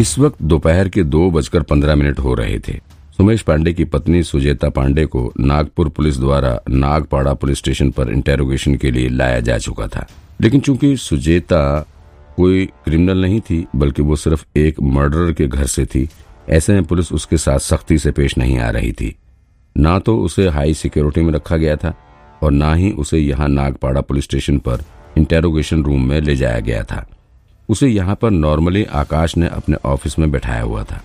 इस वक्त दोपहर के दो बजकर पंद्रह मिनट हो रहे थे। सुमेश पांडे की पत्नी सुजेता पांडे को नागपुर पुलिस द्वारा नागपाड़ा पुलिस स्टेशन पर इंटेरोगेशन के लिए लाया जा चुका था। लेकिन चूँकि सुजेता कोई क्रिमिनल नहीं थी, बल्कि वो सिर्फ़ एक मर्डरर के घर से थी, ऐसे में पुलिस उसके साथ सख्ती से पेश नहीं आ रही थी। ना तो उसे हाई सिक्योरिटी में रखा गया था और ना ही उसे यहाँ नागपाड़ा पुलिस स्टेशन पर इंटेरोगेशन रूम में ले जाया गया था। उसे यहाँ पर नॉर्मली आकाश ने अपने ऑफ़िस में बैठाया हुआ था।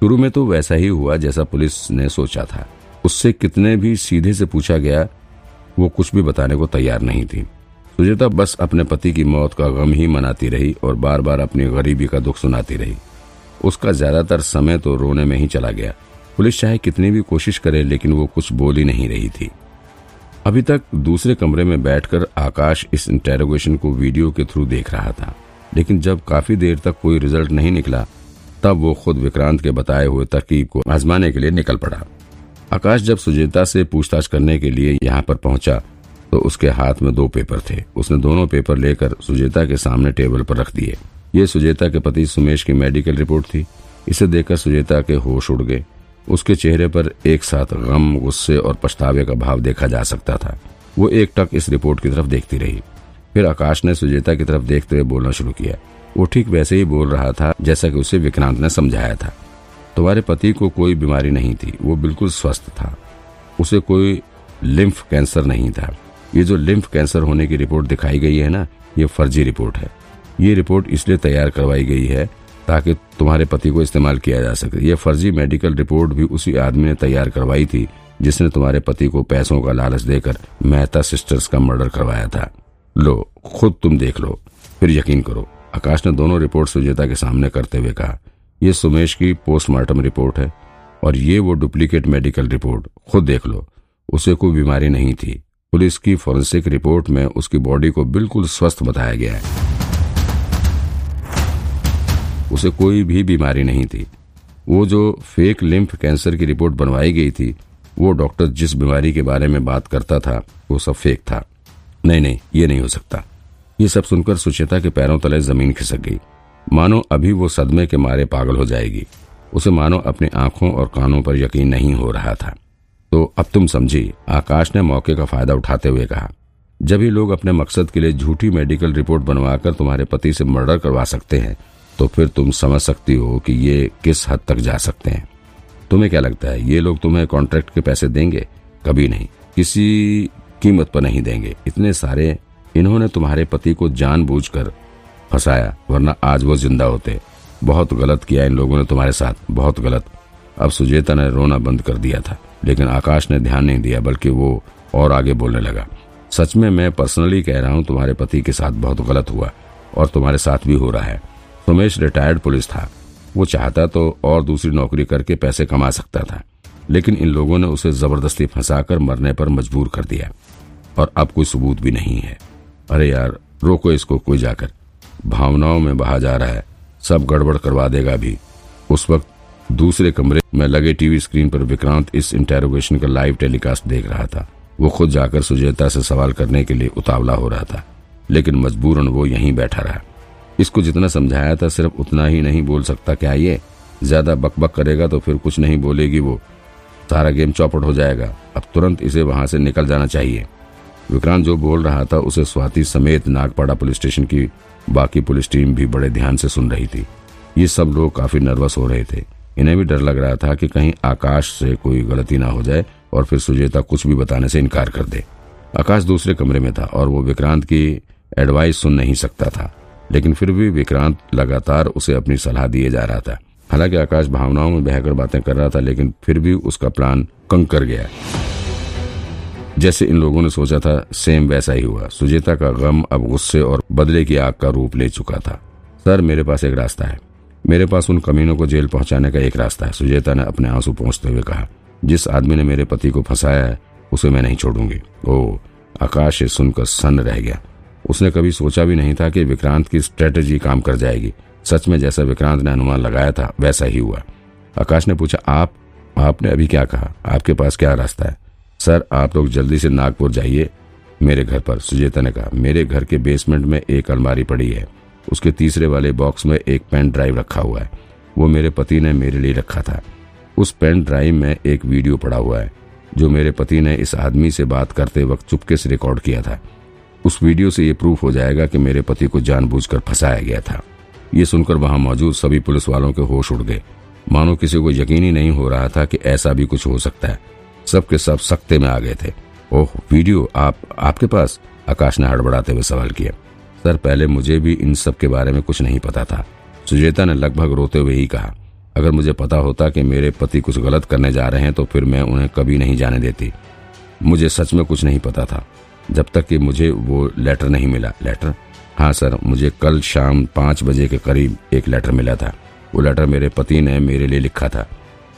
शुरू में तो वैसा ही हुआ जैसा पुलिस ने सोचा था। उससे कितने भी सीधे से पूछा गया, वो कुछ भी बताने को तैयार नहीं थी। सुजेता बस अपने पति की मौत का गम ही मनाती रही और बार बार अपनी गरीबी का दुख सुनाती रही। उसका ज़्यादातर समय तो रोने में ही चला गया। पुलिस चाहे कितनी भी कोशिश करे, लेकिन वो कुछ बोल ही नहीं रही थी। अभी तक दूसरे कमरे में बैठकर आकाश इस इंटेरोगेशन को वीडियो के थ्रू देख रहा था। लेकिन जब काफ़ी देर तक कोई रिज़ल्ट नहीं निकला, तब वो खुद विक्रांत के बताए हुए तरकीब को आजमाने के लिए निकल पड़ा। आकाश जब सुजेता से पूछताछ करने के लिए यहाँ पर पहुँचा तो उसके हाथ में दो पेपर थे। उसने दोनों पेपर लेकर सुजेता के सामने टेबल पर रख दिए। ये सुजेता के पति सुमेश की मेडिकल रिपोर्ट थी। इसे देखकर सुजेता के होश उड़ गए। उसके चेहरे पर एक साथ गम, गुस्से और पछतावे का भाव देखा जा सकता था। वो एक टक इस रिपोर्ट की तरफ़ देखती रही। फिर आकाश ने सुजेता की तरफ़ देखते हुए बोलना शुरू किया। वो ठीक वैसे ही बोल रहा था, जैसा कि उसे विक्रांत ने समझाया था। तुम्हारे पति को कोई बीमारी नहीं थी, वो बिल्कुल स्वस्थ था। उसे कोई लिम्फ कैंसर नहीं था। ये जो लिम्फ कैंसर होने की रिपोर्ट दिखाई गई है ना, ये फर्जी रिपोर्ट है। ये रिपोर्ट इसलिए तैयार करवाई गई है ताकि तुम्हारे पति को इस्तेमाल किया जा सके। ये फर्जी मेडिकल रिपोर्ट भी उसी आदमी ने तैयार करवाई थी, जिसने तुम्हारे पति को पैसों का लालच देकर मेहता सिस्टर्स का मर्डर करवाया था। लो, खुद तुम देख लो, फिर यकीन करो, आकाश ने दोनों रिपोर्ट सुजेता के सामने करते हुए कहा यह सुमेश की पोस्टमार्टम रिपोर्ट है, और ये वो डुप्लीकेट मेडिकल रिपोर्ट, खुद देख लो, उसे कोई बीमारी नहीं थी। पुलिस की फॉरेंसिक रिपोर्ट में उसकी बॉडी को बिल्कुल स्वस्थ बताया गया है। उसे कोई भी बीमारी नहीं थी। वो जो फेक लिम्फ कैंसर की रिपोर्ट बनवाई गई थी, वो डॉक्टर जिस बीमारी के बारे में बात करता था, वो सब फेक था। नहीं नहीं, ये नहीं हो सकता। ये सब सुनकर सुचेता के पैरों तले ज़मीन खिसक गई। मानो अभी वो सदमे के मारे पागल हो जाएगी। उसे मानो अपनी आँखों और कानों पर यकीन नहीं हो रहा था। तो अब तुम समझी, आकाश ने मौके का फ़ायदा उठाते हुए कहा, जब ही लोग अपने मकसद के लिए झूठी मेडिकल रिपोर्ट बनवाकर तुम्हारे पति से मर्डर करवा सकते हैं तो फिर तुम समझ सकती हो कि ये किस हद तक जा सकते हैं। तुम्हें क्या लगता है, ये लोग तुम्हें कॉन्ट्रैक्ट के पैसे देंगे? कभी नहीं। किसी कीमत पर नहीं देंगे। इतने सारे इन्होंने तुम्हारे पति को जानबूझकर फंसाया, वरना आज वो ज़िंदा होते। बहुत गलत किया इन लोगों ने तुम्हारे साथ, बहुत गलत। अब सुजेता ने रोना बंद कर दिया था, लेकिन आकाश ने ध्यान नहीं दिया, बल्कि वो और आगे बोलने लगा। सच में मैं पर्सनली कह रहा हूँ, तुम्हारे पति के साथ बहुत गलत हुआ, और तुम्हारे साथ भी हो रहा है। सुमेश रिटायर्ड पुलिस था। वो चाहता तो और दूसरी नौकरी करके पैसे कमा सकता था। लेकिन इन लोगों ने उसे ज़बरदस्ती फंसाकर मरने पर मजबूर कर दिया। और अब कोई सबूत भी नहीं है। अरे यार, रोको इसको कोई जाकर। भावनाओं में बहा जा रहा है। सब गड़बड़ करवा देगा भी। उस वक्त दूसरे कमरे में लगे टीवी स्क्रीन पर विक्रांत इस इंटेरोगेशन का लाइव टेलीकास्ट देख रहा था। वो खुद जाकर सुजेता से सवाल करने के लिए उतावला हो रहा था। लेकिन मजबूरन वो यहीं बैठा रहा। इसको जितना समझाया था, सिर्फ़ उतना ही नहीं बोल सकता, क्या ये? ज़्यादा बकबक करेगा तो फिर कुछ नहीं बोलेगी वो। सारा गेम चौपट हो जाएगा। अब तुरंत इसे वहाँ से निकल जाना चाहिए। विक्रांत जो बोल रहा था, उसे स्वाति समेत नागपाड़ा पुलिस स्टेशन की बाकी पुलिस टीम भी बड़े ध्यान से सुन रही थी। ये सब लोग काफ़ी नर्वस हो रहे थे। इन्हें भी डर लग रहा था कि कहीं आकाश से कोई गलती ना हो जाए और फिर सुजेता कुछ भी बताने से इनकार कर दे। आकाश दूसरे कमरे में था और वो विक्रांत की एडवाइस सुन नहीं सकता था। लेकिन फिर भी विक्रांत लगातार उसे अपनी सलाह दिए जा रहा था। हालाँकि आकाश भावनाओं में बहकर बातें कर रहा था, लेकिन फिर भी उसका प्लान कंकर गया। जैसे इन लोगों ने सोचा था, सेम वैसा ही हुआ। सुजेता का गम अब गुस्से और बदले की आग का रूप ले चुका था। सर, मेरे पास एक रास्ता है। मेरे पास उन कमीनों को जेल पहुँचाने का एक रास्ता है, सुजेता ने अपने आँसू पहुँचते हुए कहा। जिस आदमी ने मेरे पति को फंसाया है, उसे मैं नहीं छोड़ूँगी। ओ, आकाश सुनकर सन्न रह गया। उसने कभी सोचा भी नहीं था कि विक्रांत की स्ट्रेटेजी काम कर जाएगी। सच में जैसा विक्रांत ने अनुमान लगाया था, वैसा ही हुआ। आकाश ने पूछा, आप, आपने अभी क्या कहा? आपके पास क्या रास्ता है? सर, आप लोग जल्दी से नागपुर जाइए। मेरे घर पर, सुजेता ने कहा। मेरे घर के बेसमेंट में एक अलमारी पड़ी है। उसके तीसरे वाले बॉक्स में एक पेन ड्राइव रखा हुआ है। वो मेरे पति ने मेरे लिए रखा था। उस पेन ड्राइव में एक वीडियो पड़ा हुआ है, जो मेरे पति ने इस आदमी से बात करते वक्त चुपके से रिकॉर्ड किया था। उस वीडियो से ये प्रूफ हो जाएगा कि मेरे पति को जानबूझकर फंसाया गया था। ये सुनकर वहाँ मौजूद सभी पुलिस वालों के होश उड़ गए। मानो किसी को यकीन ही नहीं हो रहा था कि ऐसा भी कुछ हो सकता है। सबके सब सख्ते में आ गए थे। ओह, वीडियो, आप, आपके पास? आकाश ने हड़बड़ाते हुए सवाल किया। सर, पहले मुझे भी इन सब के बारे में कुछ नहीं पता था। सुजेता ने लगभग रोते हुए ही कहा, अगर मुझे पता होता कि मेरे पति कुछ गलत करने जा रहे हैं तो फिर मैं उन्हें कभी नहीं जाने देती। मुझे सच में कुछ नहीं पता था। जब तक कि मुझे वो लेटर नहीं मिला। लेटर? हाँ सर, मुझे कल शाम पाँच बजे के करीब एक लेटर मिला था। वो लेटर मेरे पति ने मेरे लिए लिखा था।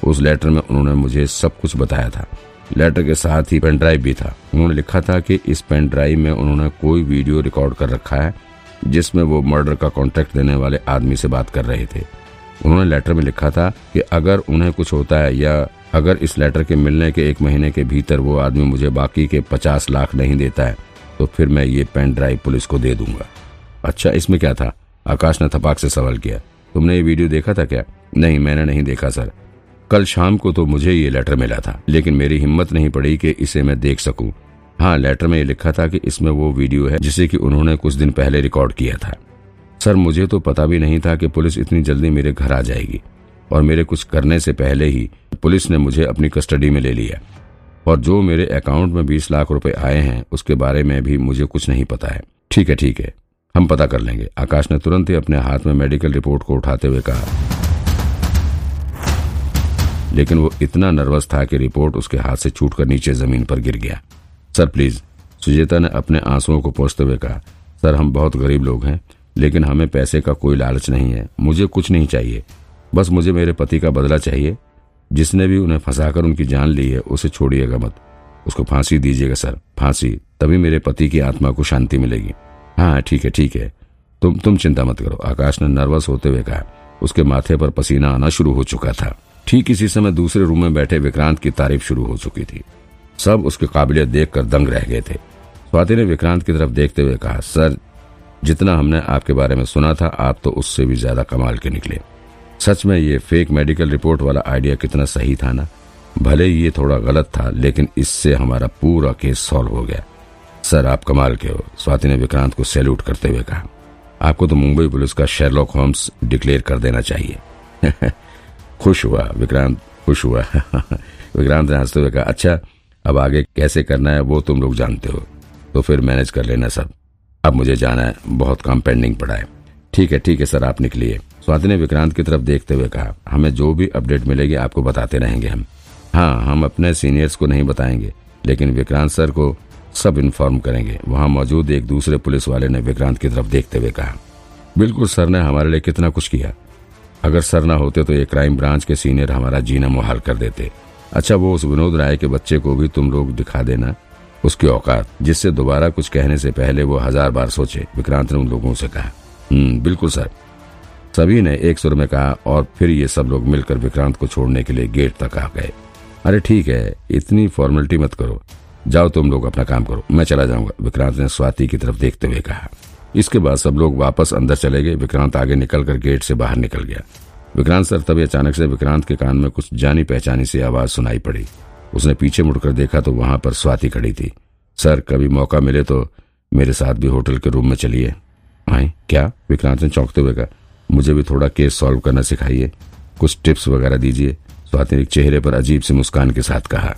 उस लेटर में उन्होंने मुझे सब कुछ बताया था। लेटर के साथ ही पेन ड्राइव भी था। उन्होंने लिखा था कि इस पेन ड्राइव में उन्होंने कोई वीडियो रिकॉर्ड कर रखा है, जिसमें वो मर्डर का कॉन्ट्रैक्ट देने वाले आदमी से बात कर रहे थे। उन्होंने लेटर में लिखा था कि अगर उन्हें कुछ होता है या अगर इस लेटर के मिलने के एक महीने के भीतर वो आदमी मुझे बाकी के पचास लाख नहीं देता है तो फिर मैं ये पेन ड्राइव पुलिस को दे दूँगा। अच्छा इसमें क्या था? आकाश ने थपाक से सवाल किया। तुमने ये वीडियो देखा था क्या? नहीं, मैंने नहीं देखा, सर। कल शाम को तो मुझे ये लेटर मिला था, लेकिन मेरी हिम्मत नहीं पड़ी कि इसे मैं देख सकूँ। हाँ लेटर में ये लिखा था कि इसमें वो वीडियो है, जिसे कि उन्होंने कुछ दिन पहले रिकॉर्ड किया था। सर, मुझे तो पता भी नहीं था कि पुलिस इतनी जल्दी मेरे घर आ जाएगी, और मेरे कुछ करने से पहले ही पुलिस ने मुझे अपनी कस्टडी में ले लिया। और जो मेरे अकाउंट में बीस लाख रुपए आए हैं, उसके बारे में भी मुझे कुछ नहीं पता है। ठीक है ठीक है। हम पता कर लेंगे। आकाश ने तुरंत ही अपने हाथ में मेडिकल रिपोर्ट को उठाते हुए कहा। लेकिन वो इतना नर्वस था कि रिपोर्ट उसके हाथ से छूटकर नीचे ज़मीन पर गिर गया। सर, प्लीज़, सुजेता ने अपने आंसुओं को पोसते हुए कहा, सर, हम बहुत गरीब लोग हैं, लेकिन हमें पैसे का कोई लालच नहीं है। मुझे कुछ नहीं चाहिए। बस मुझे मेरे पति का बदला चाहिए। जिसने भी उन्हें फंसाकर उनकी जान ली है, उसे छोड़िएगा मत। उसको फांसी दीजिएगा, सर। फांसी, तभी मेरे पति की आत्मा को शांति मिलेगी। हाँ ठीक है ठीक है। तुम तुम चिंता मत करो। आकाश ने नर्वस होते हुए कहा, उसके माथे पर पसीना आना शुरू हो चुका था। ठीक इसी समय दूसरे रूम में बैठे विक्रांत की तारीफ़ शुरू हो चुकी थी। सब उसकी काबिलियत देखकर दंग रह गए थे। स्वाति ने विक्रांत की तरफ़ देखते हुए कहा, सर, जितना हमने आपके बारे में सुना था, आप तो उससे भी ज़्यादा कमाल के निकले। सच में ये फेक मेडिकल रिपोर्ट वाला आइडिया कितना सही था ना? भले ही ये थोड़ा गलत था, लेकिन इससे हमारा पूरा केस सॉल्व हो गया। सर, आप कमाल के हो। स्वाति ने विक्रांत को सैल्यूट करते हुए कहा, आपको तो मुंबई पुलिस का शेरलॉक होम्स डिक्लेयर कर देना चाहिए। खुश हुआ, विक्रांत, खुश हुआ। विक्रांत ने हँसते हुए कहा अच्छा अब आगे कैसे करना है वो तुम लोग जानते हो तो फिर मैनेज कर लेना सब। अब मुझे जाना है, बहुत काम पेंडिंग पड़ा है। ठीक है ठीक है सर, आप निकलिए। स्वाति ने विक्रांत की तरफ़ देखते हुए कहा, हमें जो भी अपडेट मिलेगी आपको बताते रहेंगे हम। हाँ हम अपने सीनियर्स को नहीं बताएँगे, लेकिन विक्रांत सर को सब इन्फॉर्म करेंगे। वहाँ मौजूद एक दूसरे पुलिस वाले ने विक्रांत की तरफ़ देखते हुए कहा, बिल्कुल सर, ने हमारे लिए कितना कुछ किया। अगर सर ना होते तो ये क्राइम ब्रांच के सीनियर हमारा जीना मुहाल कर देते। अच्छा वो उस विनोद राय के बच्चे को भी तुम लोग दिखा देना, उसकी औकात, जिससे दोबारा कुछ कहने से पहले वो हज़ार बार सोचे, विक्रांत ने उन लोगों से कहा। हम्म बिल्कुल सर। सभी ने एक सुर में कहा, और फिर ये सब लोग मिलकर विक्रांत को छोड़ने के लिए गेट तक आ गए। अरे ठीक है, इतनी फॉर्मेलिटी मत करो। जाओ तुम लोग अपना काम करो। मैं चला जाऊँगा। विक्रांत ने स्वाति की तरफ़ देखते हुए कहा। इसके बाद सब लोग वापस अंदर चले गए। विक्रांत आगे निकलकर गेट से बाहर निकल गया। विक्रांत सर तभी अचानक से विक्रांत के कान में कुछ जानी पहचानी सी आवाज़ सुनाई पड़ी। उसने पीछे मुड़कर देखा तो वहाँ पर स्वाति खड़ी थी। सर, कभी मौका मिले तो मेरे साथ भी होटल के रूम में चलिए। आए, क्या? विक्रांत ने चौंकते हुए कहा। मुझे भी थोड़ा केस सॉल्व करना सिखाइए। कुछ टिप्स वगैरह दीजिए। स्वाति ने चेहरे पर अजीब सी मुस्कान के साथ कहा।